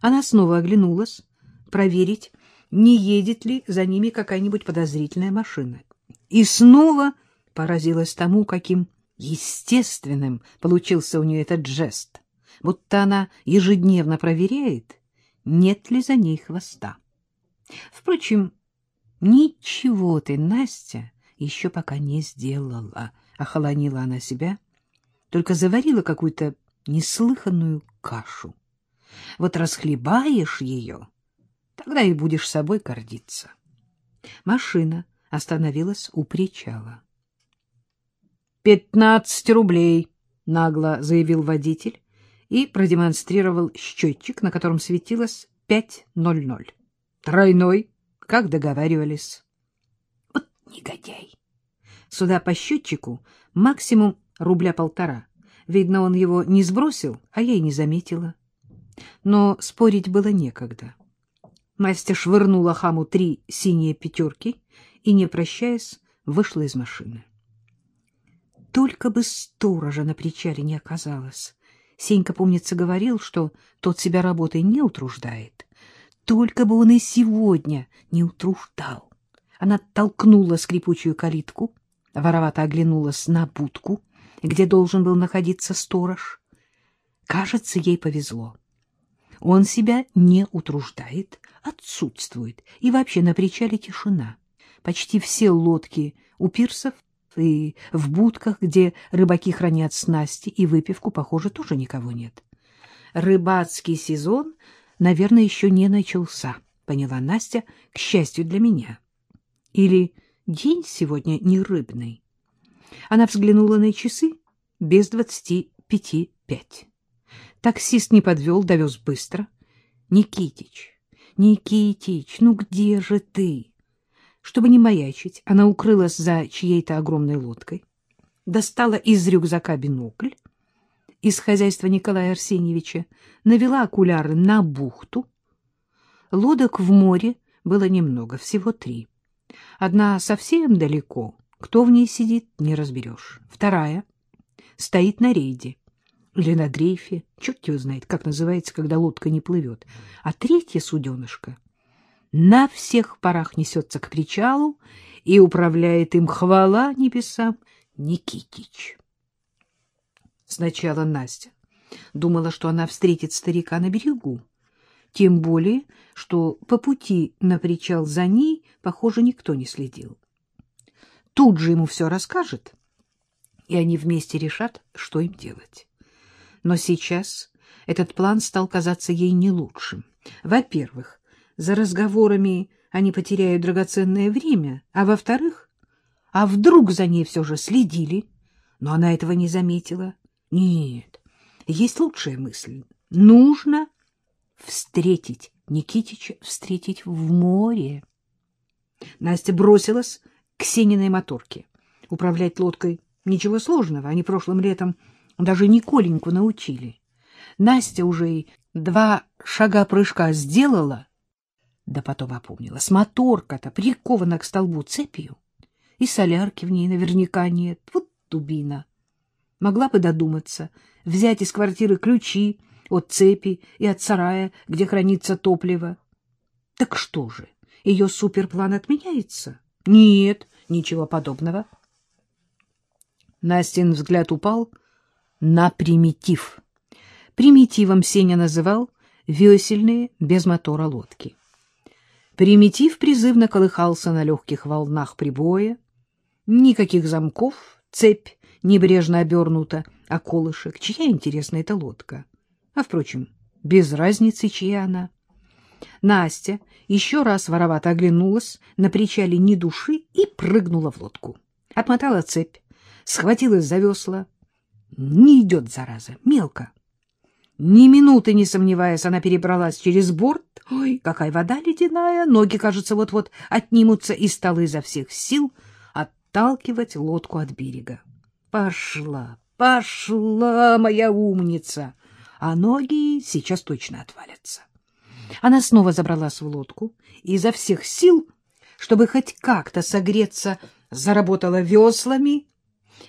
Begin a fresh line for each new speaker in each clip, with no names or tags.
Она снова оглянулась, проверить, не едет ли за ними какая-нибудь подозрительная машина. И снова поразилась тому, каким естественным получился у нее этот жест, будто она ежедневно проверяет, нет ли за ней хвоста. Впрочем, ничего ты, Настя, еще пока не сделала, — охолонила она себя, только заварила какую-то неслыханную кашу. Вот расхлебаешь ее, тогда и будешь собой гордиться. Машина остановилась у причала. — Пятнадцать рублей, — нагло заявил водитель и продемонстрировал счетчик, на котором светилось пять ноль ноль. Тройной, как договаривались. Вот негодяй! Сюда по счетчику максимум рубля полтора. Видно, он его не сбросил, а я и не заметила. Но спорить было некогда. Настя швырнула хаму три синие пятерки и, не прощаясь, вышла из машины. Только бы сторожа на причале не оказалось. Сенька, помнится, говорил, что тот себя работой не утруждает. Только бы он и сегодня не утруждал. Она толкнула скрипучую калитку, воровато оглянулась на будку, где должен был находиться сторож. Кажется, ей повезло. Он себя не утруждает, отсутствует, и вообще на причале тишина. Почти все лодки у пирсов и в будках, где рыбаки хранят снасти и выпивку, похоже, тоже никого нет. Рыбацкий сезон, наверное, еще не начался, поняла Настя, к счастью для меня. Или день сегодня не рыбный. Она взглянула на часы без двадцати пяти пять. Таксист не подвел, довез быстро. — Никитич, Никитич, ну где же ты? Чтобы не маячить, она укрылась за чьей-то огромной лодкой, достала из рюкзака бинокль, из хозяйства Николая Арсеньевича навела окуляры на бухту. Лодок в море было немного, всего три. Одна совсем далеко, кто в ней сидит, не разберешь. Вторая стоит на рейде или на дрейфе, черт его знает, как называется, когда лодка не плывет. А третья суденышка на всех парах несется к причалу и управляет им хвала небесам Никитич. Сначала Настя думала, что она встретит старика на берегу, тем более, что по пути на причал за ней, похоже, никто не следил. Тут же ему все расскажет, и они вместе решат, что им делать. Но сейчас этот план стал казаться ей не лучшим. Во-первых, за разговорами они потеряют драгоценное время, а во-вторых, а вдруг за ней все же следили, но она этого не заметила. Нет, есть лучшая мысль. Нужно встретить Никитича, встретить в море. Настя бросилась к Сениной моторке. Управлять лодкой ничего сложного, они прошлым летом даже Николеньку научили. Настя уже и два шага прыжка сделала, да потом опомнилась. Моторка-то прикована к столбу цепью, и солярки в ней наверняка нет. Вот дубина. Могла бы додуматься, взять из квартиры ключи от цепи и от сарая, где хранится топливо. Так что же, ее суперплан отменяется? Нет, ничего подобного. Настин взгляд упал на примитив. Примитивом Сеня называл весельные без мотора лодки. Примитив призывно колыхался на легких волнах прибоя. Никаких замков, цепь небрежно обернута, а колышек. Чья, интересна эта лодка? А, впрочем, без разницы, чья она. Настя еще раз воровато оглянулась на причале ни души и прыгнула в лодку. Отмотала цепь, схватилась за весла, не идет, зараза, мелко. Ни минуты не сомневаясь, она перебралась через борт. Ой, какая вода ледяная! Ноги, кажется, вот-вот отнимутся и стала изо всех сил отталкивать лодку от берега. Пошла, пошла, моя умница! А ноги сейчас точно отвалятся. Она снова забралась в лодку и изо всех сил, чтобы хоть как-то согреться, заработала веслами,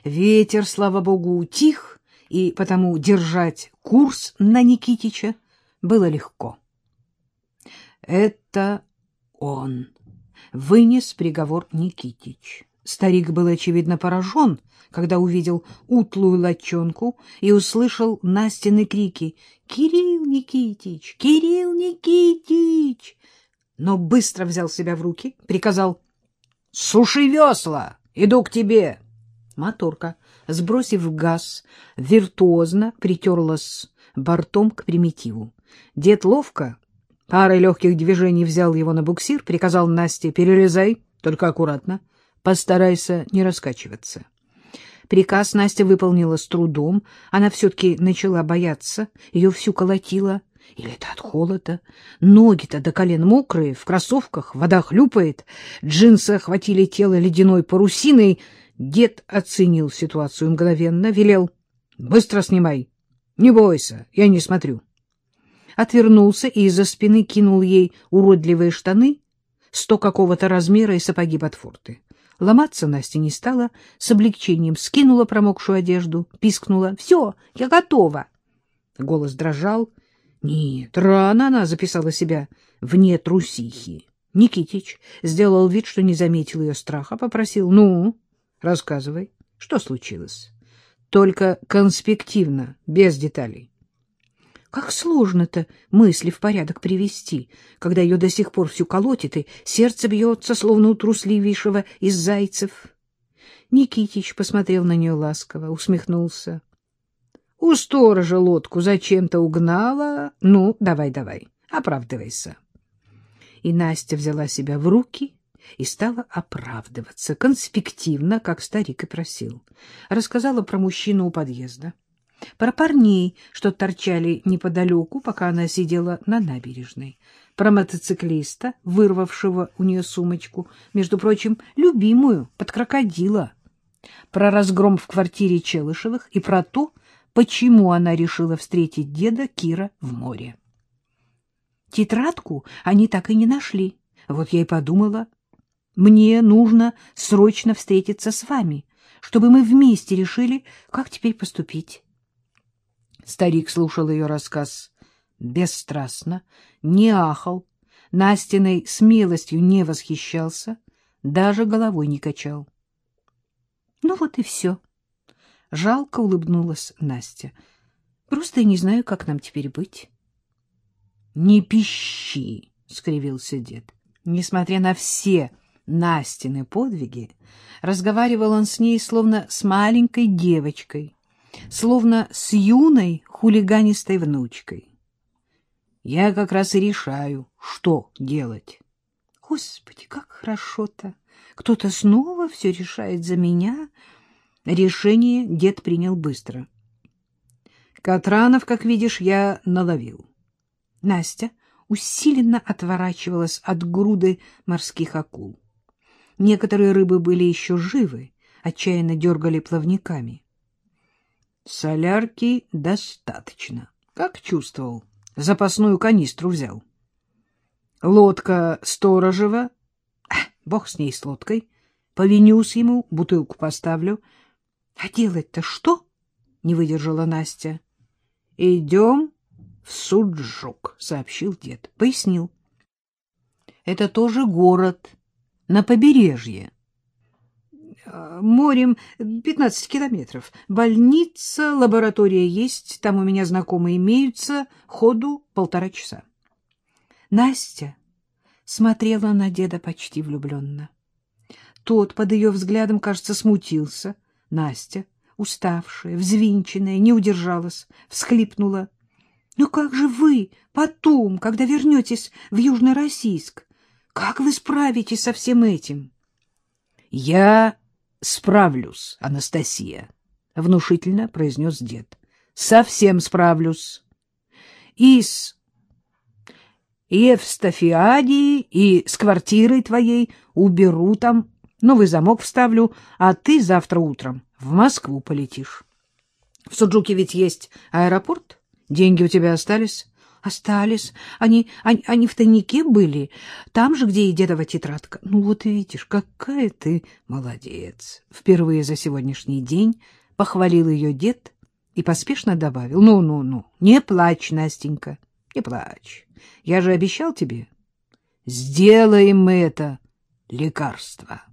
Ветер, слава богу, утих, и потому держать курс на Никитича было легко. Это он. Вынес приговор Никитич. Старик был, очевидно, поражен, когда увидел утлую лочонку и услышал Настины крики «Кирилл Никитич! Кирилл Никитич!» Но быстро взял себя в руки, приказал «Суши весла! Иду к тебе!» Моторка, сбросив газ, виртуозно притерлась бортом к примитиву. Дед ловко, парой легких движений взял его на буксир, приказал Насте «Перелезай, только аккуратно, постарайся не раскачиваться». Приказ Настя выполнила с трудом, она все-таки начала бояться, ее всю колотило. Или это от холода? Ноги-то до колен мокрые, в кроссовках, вода хлюпает, джинсы охватили тело ледяной парусиной. Дед оценил ситуацию мгновенно, велел «Быстро снимай, не бойся, я не смотрю». Отвернулся и из-за спины кинул ей уродливые штаны, сто какого-то размера и сапоги Ботфорты. Ломаться Настя не стала, с облегчением скинула промокшую одежду, пискнула. — Все, я готова. Голос дрожал. Нет, рано она записала себя вне трусихи. Никитич сделал вид, что не заметил ее страха, попросил. — Ну, рассказывай, что случилось? Только конспективно, без деталей. Как сложно-то мысли в порядок привести, когда ее до сих пор всю колотит, и сердце бьется, словно у трусливейшего из зайцев. Никитич посмотрел на нее ласково, усмехнулся. — У сторожа лодку зачем-то угнала. Ну, давай-давай, оправдывайся. И Настя взяла себя в руки и стала оправдываться, конспективно, как старик и просил. Рассказала про мужчину у подъезда про парней, что торчали неподалеку, пока она сидела на набережной, про мотоциклиста, вырвавшего у нее сумочку, между прочим, любимую, под крокодила, про разгром в квартире Челышевых и про то, почему она решила встретить деда Кира в море. Тетрадку они так и не нашли. Вот я и подумала, мне нужно срочно встретиться с вами, чтобы мы вместе решили, как теперь поступить. Старик слушал ее рассказ бесстрастно, не ахал, Настиной смелостью не восхищался, даже головой не качал. Ну вот и все. Жалко улыбнулась Настя. Просто я не знаю, как нам теперь быть. — Не пищи, — скривился дед. Несмотря на все Настины подвиги, разговаривал он с ней словно с маленькой девочкой — словно с юной хулиганистой внучкой. Я как раз и решаю, что делать. Господи, как хорошо-то! Кто-то снова все решает за меня. Решение дед принял быстро. Катранов, как видишь, я наловил. Настя усиленно отворачивалась от груды морских акул. Некоторые рыбы были еще живы, отчаянно дергали плавниками. Солярки достаточно. Как чувствовал, запасную канистру взял. Лодка сторожева. А, бог с ней, с лодкой. Повинюсь ему, бутылку поставлю. А делать-то что? Не выдержала Настя. Идем в Суджук, сообщил дед. Пояснил. Это тоже город на побережье. Э, морем 15 километров. Больница, лаборатория есть, там у меня знакомые имеются, ходу полтора часа. Настя смотрела на деда почти влюбленно. Тот под ее взглядом, кажется, смутился. Настя, уставшая, взвинченная, не удержалась, всхлипнула. — Ну как же вы потом, когда вернетесь в Южно-Российск? Как вы справитесь со всем этим? — Я справлюсь, Анастасия, — внушительно произнес дед. — Совсем справлюсь. И с Евстафиадией, и с квартирой твоей уберу там, новый замок вставлю, а ты завтра утром в Москву полетишь. В Суджуке ведь есть аэропорт, деньги у тебя остались? Остались. Они, они, они в тайнике были, там же, где и дедова тетрадка. Ну вот видишь, какая ты молодец. Впервые за сегодняшний день похвалил ее дед и поспешно добавил. Ну-ну-ну, не плачь, Настенька, не плачь. Я же обещал тебе, сделаем мы это лекарство.